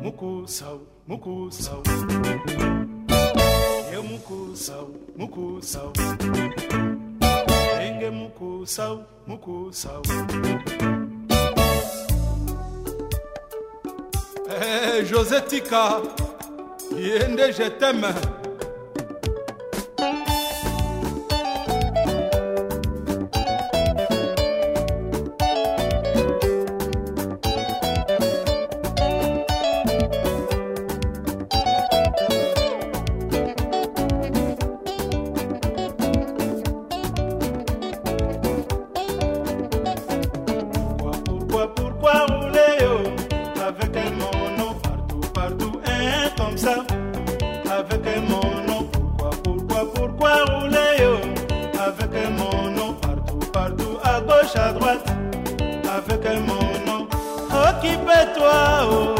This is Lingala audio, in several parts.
Mukusau, mukusau. Eu mukusau, mukusau. Enge Hey, eh, José Tika, yende je t'aime. avec mon nom. Pourquoi, pourquoi, pourquoi rouler oh, avec mon nom partout, partout, à gauche, à droite, avec mon nom. Occupe-toi, oh.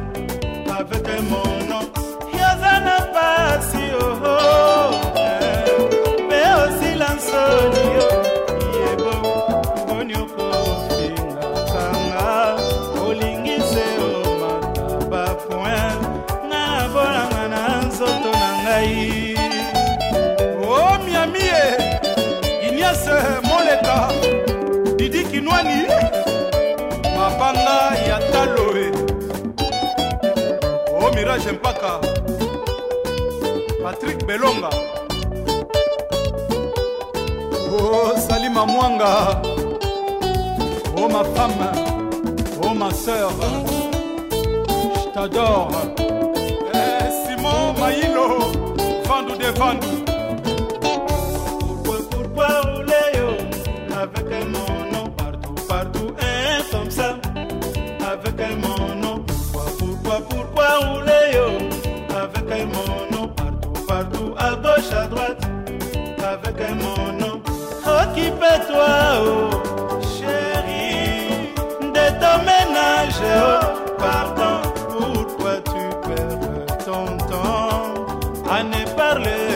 ngai o oh, miami ye iniese moleka didi kinwani mabanga ya taloe o oh, mirage mpaka patrik belonga o oh, salima mwanga o ma femme o ma sœur je t'adore eh, simon maï Pourquoi, Pourquoi, pourquoi, Oléo, avec un mon nom partout, partout, un comme ça, avec un mon nom. Pourquoi, pourquoi, pourquoi, Oléo, avec un mon nom partout, partout, à gauche, à droite, avec un mon nom. Occupe-toi, oh, chérie, de ton pardon, pourquoi tu perds ton temps à darle.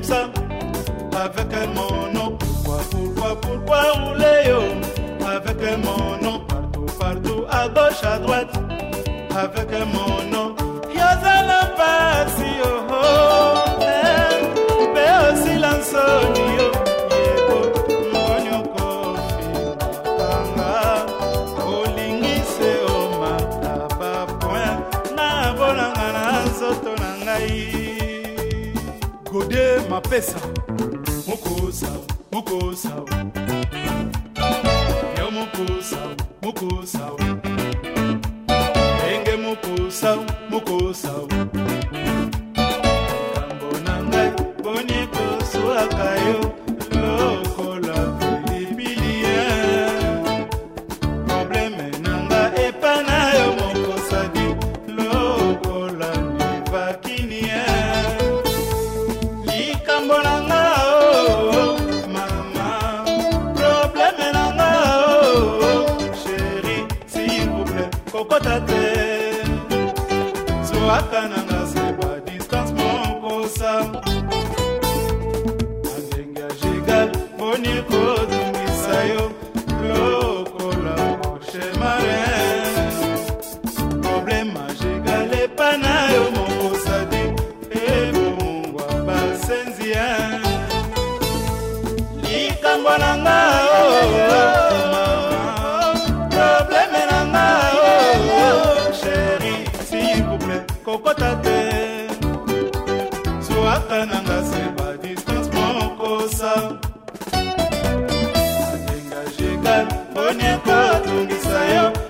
comme ça, avec un mono. Pourquoi, pourquoi, pourquoi rouler oh, avec un mono Partout, partout, à gauche, à droite, avec un mono. mapesa mukusa mukusa yo mukusa mukusa kokota te so ata nanga seba distance mokosa na ndenge ya jigal mponi kodungisa yo lokola moshe marin probleme ajigal epa na yo mokosadi ebomongwa basenzi ya likambo nanga kokota te zwaka nanga seba distance mokosa adengageka mponi akotungisa yo